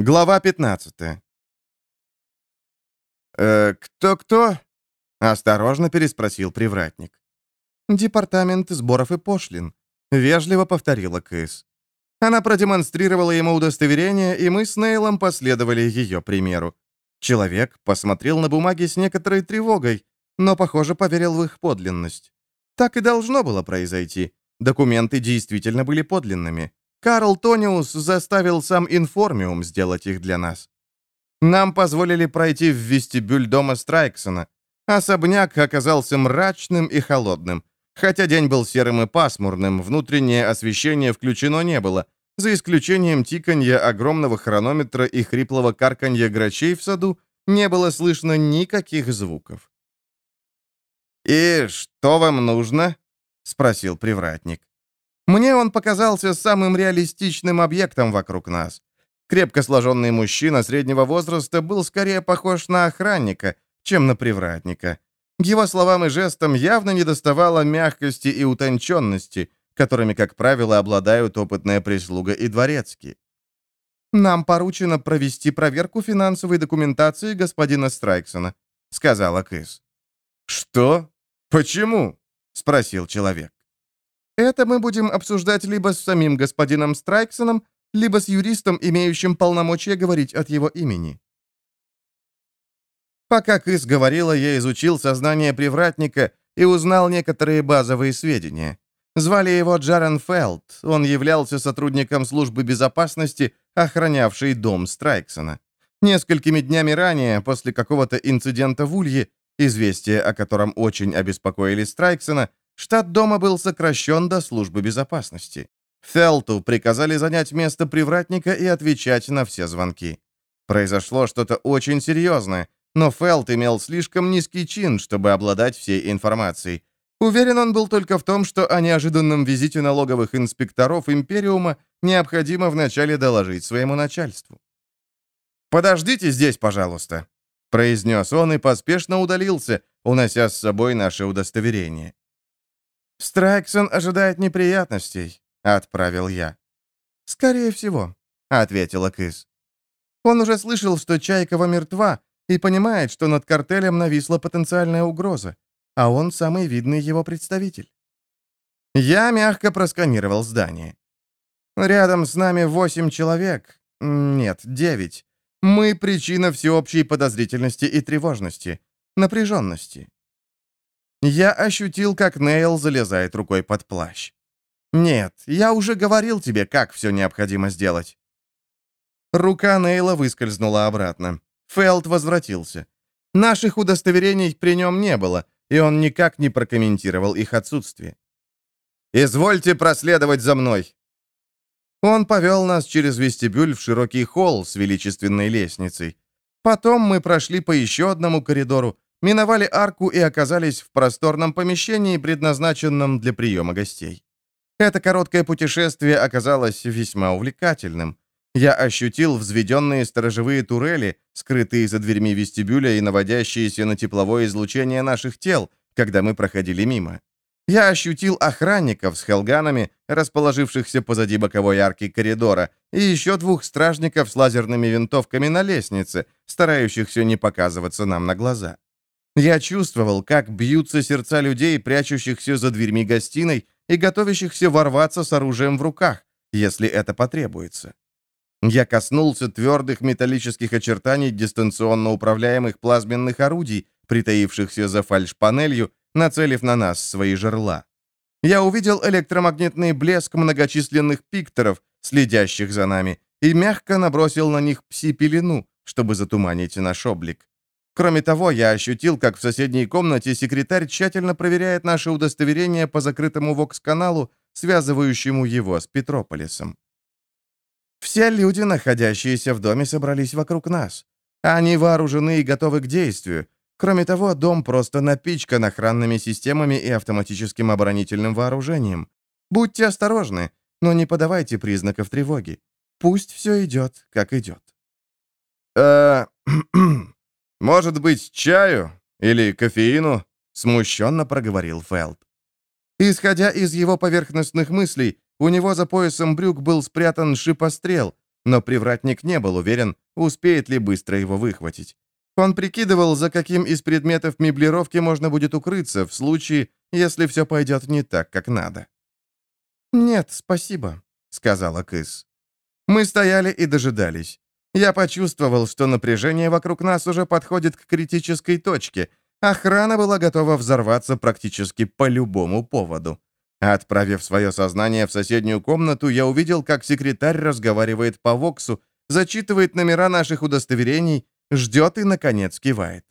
Глава 15 «Э, «Кто-кто?» — осторожно переспросил привратник. «Департамент сборов и пошлин», — вежливо повторила Кэс. Она продемонстрировала ему удостоверение, и мы с Нейлом последовали ее примеру. Человек посмотрел на бумаги с некоторой тревогой, но, похоже, поверил в их подлинность. Так и должно было произойти. Документы действительно были подлинными. Карл Тониус заставил сам Информиум сделать их для нас. Нам позволили пройти в вестибюль дома Страйксона. Особняк оказался мрачным и холодным. Хотя день был серым и пасмурным, внутреннее освещение включено не было, за исключением тиканья огромного хронометра и хриплого карканья грачей в саду, не было слышно никаких звуков. «И что вам нужно?» — спросил привратник. Мне он показался самым реалистичным объектом вокруг нас. Крепко сложенный мужчина среднего возраста был скорее похож на охранника, чем на привратника. Его словам и жестам явно недоставало мягкости и утонченности, которыми, как правило, обладают опытная прислуга и дворецкий. «Нам поручено провести проверку финансовой документации господина Страйксона», — сказала Кэс. «Что? Почему?» — спросил человек. «Это мы будем обсуждать либо с самим господином Страйксоном, либо с юристом, имеющим полномочия говорить от его имени». Пока Кыс говорила, я изучил сознание привратника и узнал некоторые базовые сведения. Звали его Джарен Фелд, он являлся сотрудником службы безопасности, охранявшей дом Страйксона. Несколькими днями ранее, после какого-то инцидента в Улье, известие о котором очень обеспокоили Страйксона, штат дома был сокращен до службы безопасности. Фелту приказали занять место привратника и отвечать на все звонки. Произошло что-то очень серьезное, но Фелт имел слишком низкий чин, чтобы обладать всей информацией. Уверен он был только в том, что о неожиданном визите налоговых инспекторов Империума необходимо вначале доложить своему начальству. «Подождите здесь, пожалуйста», — произнес он и поспешно удалился, унося с собой наше удостоверение. «Страйксон ожидает неприятностей», — отправил я. «Скорее всего», — ответила Кыс. «Он уже слышал, что Чайкова мертва, и понимает, что над картелем нависла потенциальная угроза, а он самый видный его представитель». Я мягко просканировал здание. «Рядом с нами восемь человек. Нет, девять. Мы — причина всеобщей подозрительности и тревожности, напряженности». Я ощутил, как Нейл залезает рукой под плащ. «Нет, я уже говорил тебе, как все необходимо сделать». Рука Нейла выскользнула обратно. Фелд возвратился. Наших удостоверений при нем не было, и он никак не прокомментировал их отсутствие. «Извольте проследовать за мной!» Он повел нас через вестибюль в широкий холл с величественной лестницей. Потом мы прошли по еще одному коридору, миновали арку и оказались в просторном помещении, предназначенном для приема гостей. Это короткое путешествие оказалось весьма увлекательным. Я ощутил взведенные сторожевые турели, скрытые за дверьми вестибюля и наводящиеся на тепловое излучение наших тел, когда мы проходили мимо. Я ощутил охранников с хелганами, расположившихся позади боковой арки коридора, и еще двух стражников с лазерными винтовками на лестнице, старающихся не показываться нам на глаза. Я чувствовал, как бьются сердца людей, прячущихся за дверьми гостиной и готовящихся ворваться с оружием в руках, если это потребуется. Я коснулся твердых металлических очертаний дистанционно управляемых плазменных орудий, притаившихся за фальшпанелью, нацелив на нас свои жерла. Я увидел электромагнитный блеск многочисленных пикторов, следящих за нами, и мягко набросил на них пси-пелену, чтобы затуманить наш облик. Кроме того, я ощутил, как в соседней комнате секретарь тщательно проверяет наше удостоверение по закрытому ВОКС-каналу, связывающему его с Петрополисом. Все люди, находящиеся в доме, собрались вокруг нас. Они вооружены и готовы к действию. Кроме того, дом просто напичкан охранными системами и автоматическим оборонительным вооружением. Будьте осторожны, но не подавайте признаков тревоги. Пусть все идет, как идет. «Может быть, чаю? Или кофеину?» — смущенно проговорил Фелд. Исходя из его поверхностных мыслей, у него за поясом брюк был спрятан шипострел, но привратник не был уверен, успеет ли быстро его выхватить. Он прикидывал, за каким из предметов меблировки можно будет укрыться в случае, если все пойдет не так, как надо. «Нет, спасибо», — сказала Кыс. Мы стояли и дожидались. Я почувствовал, что напряжение вокруг нас уже подходит к критической точке. Охрана была готова взорваться практически по любому поводу. Отправив свое сознание в соседнюю комнату, я увидел, как секретарь разговаривает по Воксу, зачитывает номера наших удостоверений, ждет и, наконец, кивает.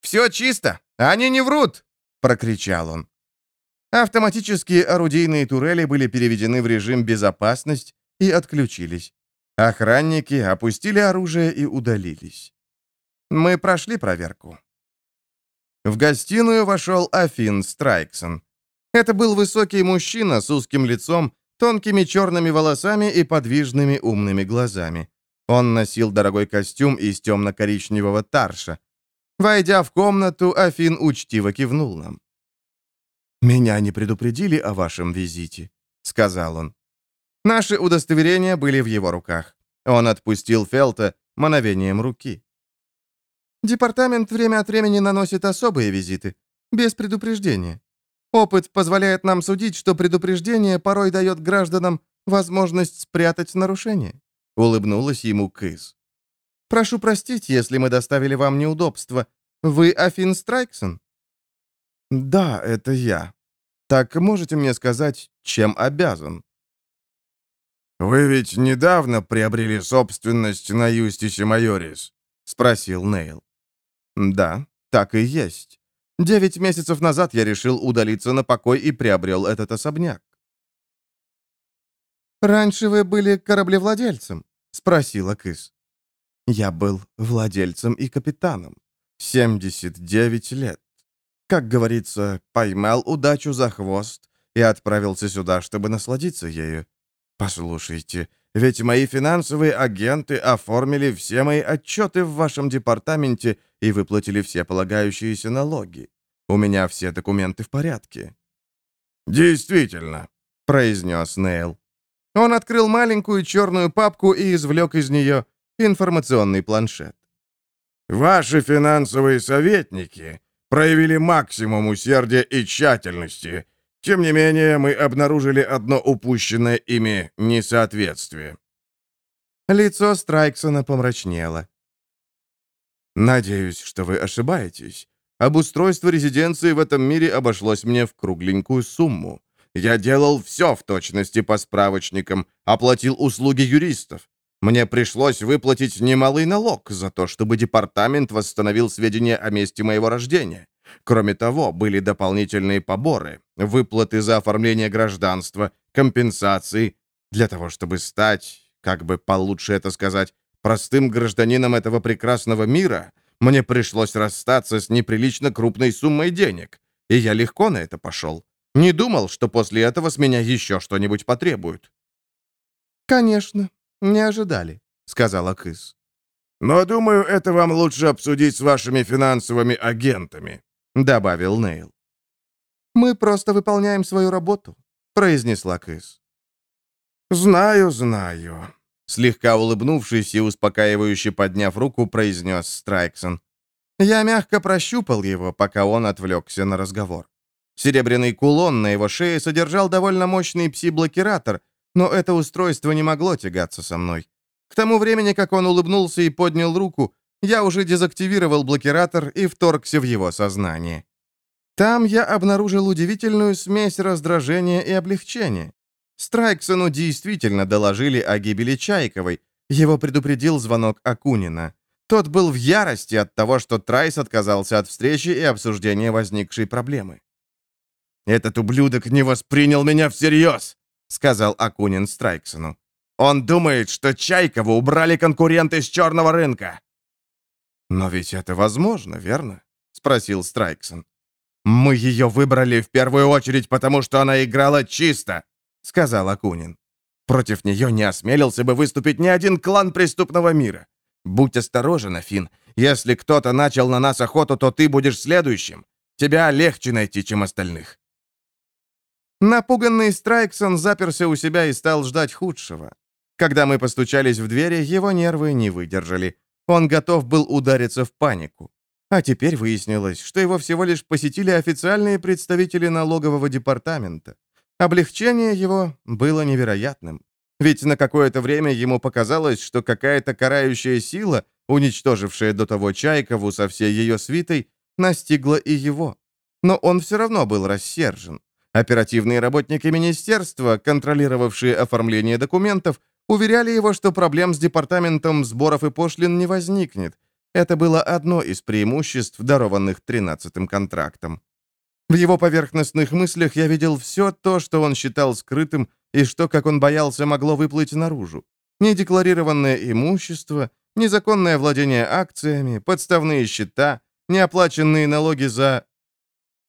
«Все чисто! Они не врут!» — прокричал он. Автоматические орудийные турели были переведены в режим «безопасность» и отключились. Охранники опустили оружие и удалились. Мы прошли проверку. В гостиную вошел Афин Страйксон. Это был высокий мужчина с узким лицом, тонкими черными волосами и подвижными умными глазами. Он носил дорогой костюм из темно-коричневого тарша. Войдя в комнату, Афин учтиво кивнул нам. «Меня не предупредили о вашем визите», — сказал он. Наши удостоверения были в его руках. Он отпустил Фелта мановением руки. «Департамент время от времени наносит особые визиты, без предупреждения. Опыт позволяет нам судить, что предупреждение порой дает гражданам возможность спрятать нарушение», — улыбнулась ему Кыс. «Прошу простить, если мы доставили вам неудобства. Вы Афин Страйксон?» «Да, это я. Так можете мне сказать, чем обязан?» «Вы ведь недавно приобрели собственность на Юстисе Майорис?» — спросил Нейл. «Да, так и есть. Девять месяцев назад я решил удалиться на покой и приобрел этот особняк». «Раньше вы были кораблевладельцем?» — спросила Кыс. «Я был владельцем и капитаном. 79 лет. Как говорится, поймал удачу за хвост и отправился сюда, чтобы насладиться ею. «Послушайте, ведь мои финансовые агенты оформили все мои отчеты в вашем департаменте и выплатили все полагающиеся налоги. У меня все документы в порядке». «Действительно», — произнес Нейл. Он открыл маленькую черную папку и извлек из нее информационный планшет. «Ваши финансовые советники проявили максимум усердия и тщательности, тем не менее, мы обнаружили одно упущенное ими несоответствие. Лицо Страйксона помрачнело. «Надеюсь, что вы ошибаетесь. Обустройство резиденции в этом мире обошлось мне в кругленькую сумму. Я делал все в точности по справочникам, оплатил услуги юристов. Мне пришлось выплатить немалый налог за то, чтобы департамент восстановил сведения о месте моего рождения. Кроме того, были дополнительные поборы, выплаты за оформление гражданства, компенсации, для того, чтобы стать, как бы получше это сказать, простым гражданином этого прекрасного мира, мне пришлось расстаться с неприлично крупной суммой денег, и я легко на это пошел. Не думал, что после этого с меня еще что-нибудь потребуют. «Конечно, не ожидали», — сказала Кыс. «Но, думаю, это вам лучше обсудить с вашими финансовыми агентами», — добавил Нейл. «Мы просто выполняем свою работу», — произнесла Кыс. «Знаю, знаю», — слегка улыбнувшись и успокаивающе подняв руку, произнес Страйксон. Я мягко прощупал его, пока он отвлекся на разговор. Серебряный кулон на его шее содержал довольно мощный пси-блокиратор, но это устройство не могло тягаться со мной. К тому времени, как он улыбнулся и поднял руку, я уже дезактивировал блокиратор и вторгся в его сознание. Там я обнаружил удивительную смесь раздражения и облегчения. Страйксону действительно доложили о гибели Чайковой. Его предупредил звонок Акунина. Тот был в ярости от того, что Трайс отказался от встречи и обсуждения возникшей проблемы. «Этот ублюдок не воспринял меня всерьез», — сказал Акунин Страйксону. «Он думает, что Чайкову убрали конкуренты с черного рынка». «Но ведь это возможно, верно?» — спросил Страйксон. «Мы ее выбрали в первую очередь, потому что она играла чисто», — сказал Акунин. «Против нее не осмелился бы выступить ни один клан преступного мира. Будь осторожен, Афин. Если кто-то начал на нас охоту, то ты будешь следующим. Тебя легче найти, чем остальных». Напуганный Страйксон заперся у себя и стал ждать худшего. Когда мы постучались в двери, его нервы не выдержали. Он готов был удариться в панику. А теперь выяснилось, что его всего лишь посетили официальные представители налогового департамента. Облегчение его было невероятным. Ведь на какое-то время ему показалось, что какая-то карающая сила, уничтожившая до того Чайкову со всей ее свитой, настигла и его. Но он все равно был рассержен. Оперативные работники министерства, контролировавшие оформление документов, уверяли его, что проблем с департаментом сборов и пошлин не возникнет. Это было одно из преимуществ, дарованных 13-м контрактом. В его поверхностных мыслях я видел все то, что он считал скрытым, и что, как он боялся, могло выплыть наружу. Недекларированное имущество, незаконное владение акциями, подставные счета, неоплаченные налоги за...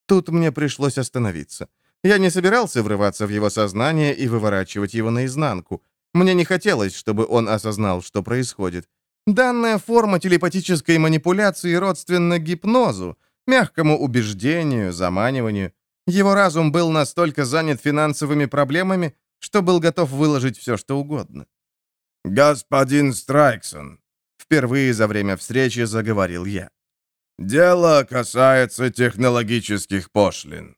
Тут мне пришлось остановиться. Я не собирался врываться в его сознание и выворачивать его наизнанку. Мне не хотелось, чтобы он осознал, что происходит. Данная форма телепатической манипуляции родственна гипнозу, мягкому убеждению, заманиванию. Его разум был настолько занят финансовыми проблемами, что был готов выложить все, что угодно. «Господин Страйксон», — впервые за время встречи заговорил я. «Дело касается технологических пошлин.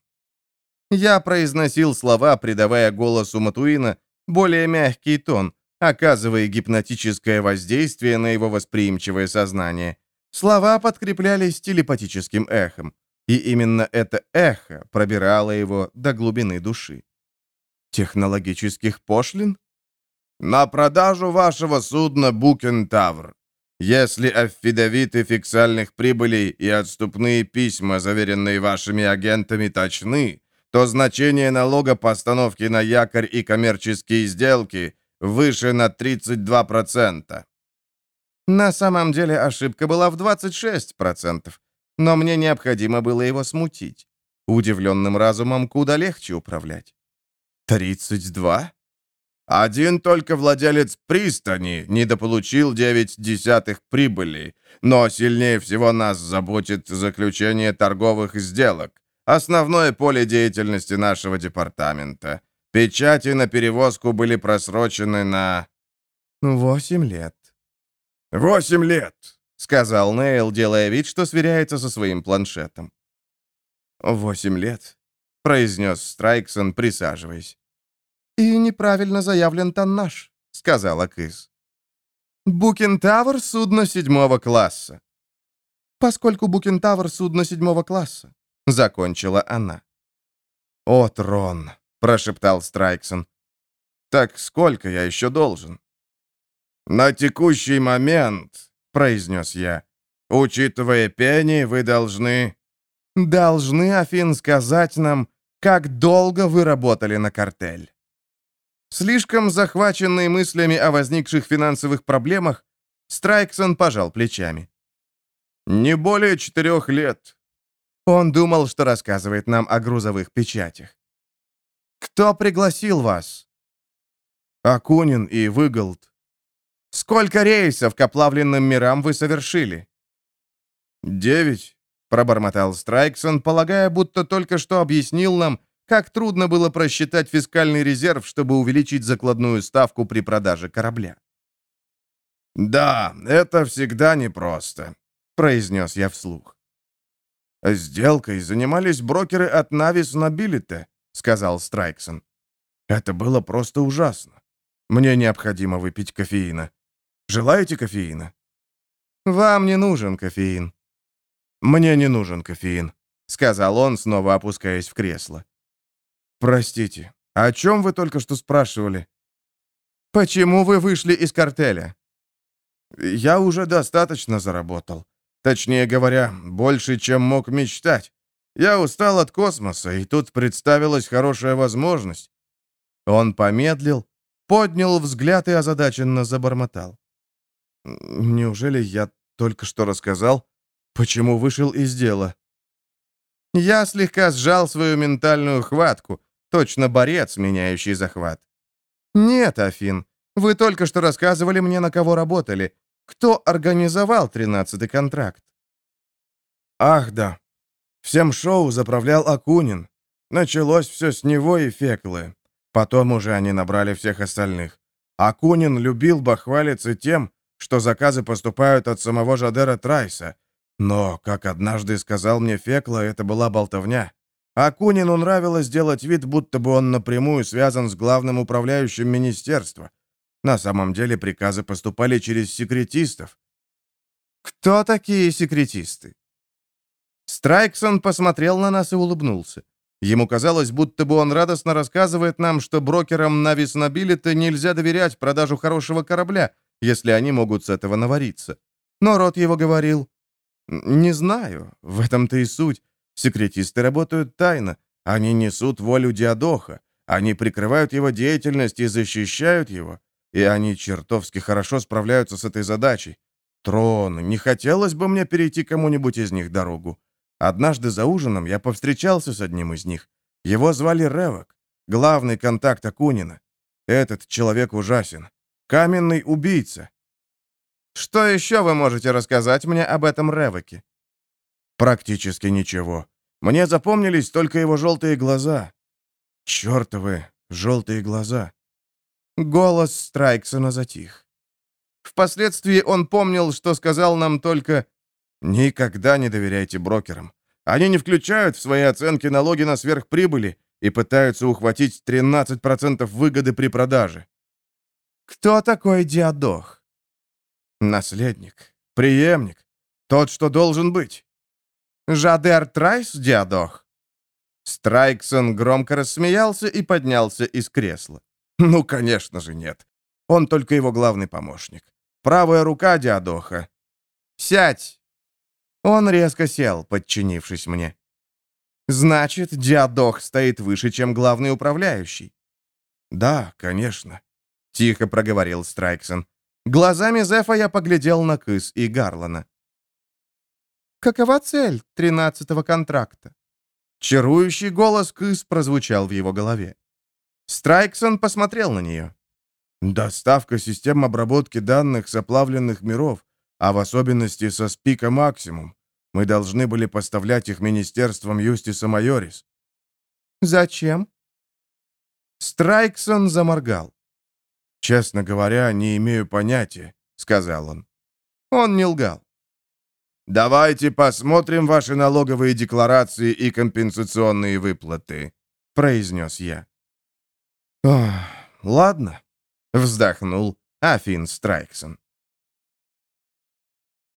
Я произносил слова, придавая голосу Матуина более мягкий тон, оказывая гипнотическое воздействие на его восприимчивое сознание. Слова подкреплялись телепатическим эхом, и именно это эхо пробирало его до глубины души. Технологических пошлин? На продажу вашего судна «Букентавр». Если аффидавиты фиксальных прибылей и отступные письма, заверенные вашими агентами, точны, то значение налога постановки на якорь и коммерческие сделки выше на 32%. На самом деле ошибка была в 26%, но мне необходимо было его смутить. Удивленным разумом куда легче управлять. 32? Один только владелец пристани недополучил 9 десятых прибыли, но сильнее всего нас заботит заключение торговых сделок. Основное поле деятельности нашего департамента. Печати на перевозку были просрочены на... Восемь лет. Восемь лет, сказал Нейл, делая вид, что сверяется со своим планшетом. Восемь лет, произнес Страйксон, присаживаясь. «И неправильно заявлен тоннаж», — сказала Кыс. «Букентавр — судно седьмого класса». «Поскольку Букентавр — судно седьмого класса», — закончила она. «О, трон!» — прошептал Страйксон. «Так сколько я еще должен?» «На текущий момент», — произнес я, — «учитывая пени, вы должны...» «Должны, Афин, сказать нам, как долго вы работали на картель». Слишком захваченный мыслями о возникших финансовых проблемах, Страйксон пожал плечами. «Не более четырех лет. Он думал, что рассказывает нам о грузовых печатях. «Кто пригласил вас?» «Акунин и Выголд». «Сколько рейсов к оплавленным мирам вы совершили?» «Девять», — пробормотал Страйксон, полагая, будто только что объяснил нам, как трудно было просчитать фискальный резерв, чтобы увеличить закладную ставку при продаже корабля. «Да, это всегда непросто», — произнес я вслух. «Сделкой занимались брокеры от Навис на Биллите», — сказал Страйксон. «Это было просто ужасно. Мне необходимо выпить кофеина. Желаете кофеина?» «Вам не нужен кофеин». «Мне не нужен кофеин», — сказал он, снова опускаясь в кресло. «Простите, о чем вы только что спрашивали?» «Почему вы вышли из картеля?» «Я уже достаточно заработал. Точнее говоря, больше, чем мог мечтать. Я устал от космоса, и тут представилась хорошая возможность. Он помедлил, поднял взгляд и озадаченно забормотал. «Неужели я только что рассказал, почему вышел из дела?» Я слегка сжал свою ментальную хватку, точно борец, меняющий захват. «Нет, Афин, вы только что рассказывали мне, на кого работали, кто организовал тринадцатый контракт? Ах, да. Всем шоу заправлял Акунин. Началось все с него и Феклы. Потом уже они набрали всех остальных. Акунин любил бахвалиться тем, что заказы поступают от самого Жадера Трайса. Но, как однажды сказал мне Фекла, это была болтовня. Акунину нравилось делать вид, будто бы он напрямую связан с главным управляющим министерства. На самом деле приказы поступали через секретистов. «Кто такие секретисты?» Страйксон посмотрел на нас и улыбнулся. Ему казалось, будто бы он радостно рассказывает нам, что брокерам Навис Нобилита нельзя доверять продажу хорошего корабля, если они могут с этого навариться. Но рот его говорил, «Не знаю, в этом-то и суть. Секретисты работают тайно. Они несут волю Диадоха. Они прикрывают его деятельность и защищают его. И они чертовски хорошо справляются с этой задачей. Трон, не хотелось бы мне перейти кому-нибудь из них дорогу. Однажды за ужином я повстречался с одним из них. Его звали Ревок, главный контакт Акунина. Этот человек ужасен. Каменный убийца. Что еще вы можете рассказать мне об этом Ревоке? Практически ничего. Мне запомнились только его желтые глаза. Чертовы желтые глаза. Голос Страйксона затих. Впоследствии он помнил, что сказал нам только «Никогда не доверяйте брокерам. Они не включают в свои оценки налоги на сверхприбыли и пытаются ухватить 13% выгоды при продаже». «Кто такой Диадох?» «Наследник. Преемник. Тот, что должен быть». «Жадер Трайс, Диадох?» Страйксон громко рассмеялся и поднялся из кресла. Ну, конечно же, нет. Он только его главный помощник. Правая рука Диадоха. «Сядь!» Он резко сел, подчинившись мне. «Значит, Диадох стоит выше, чем главный управляющий?» «Да, конечно», — тихо проговорил Страйксон. Глазами Зефа я поглядел на Кыс и Гарлана. «Какова цель тринадцатого контракта?» Чарующий голос Кыс прозвучал в его голове. Страйксон посмотрел на нее. «Доставка систем обработки данных с оплавленных миров, а в особенности со спика максимум. Мы должны были поставлять их министерством Юстиса Майорис». «Зачем?» Страйксон заморгал. «Честно говоря, не имею понятия», — сказал он. Он не лгал. «Давайте посмотрим ваши налоговые декларации и компенсационные выплаты», — произнес я. «Ладно», — вздохнул Афин Страйксон.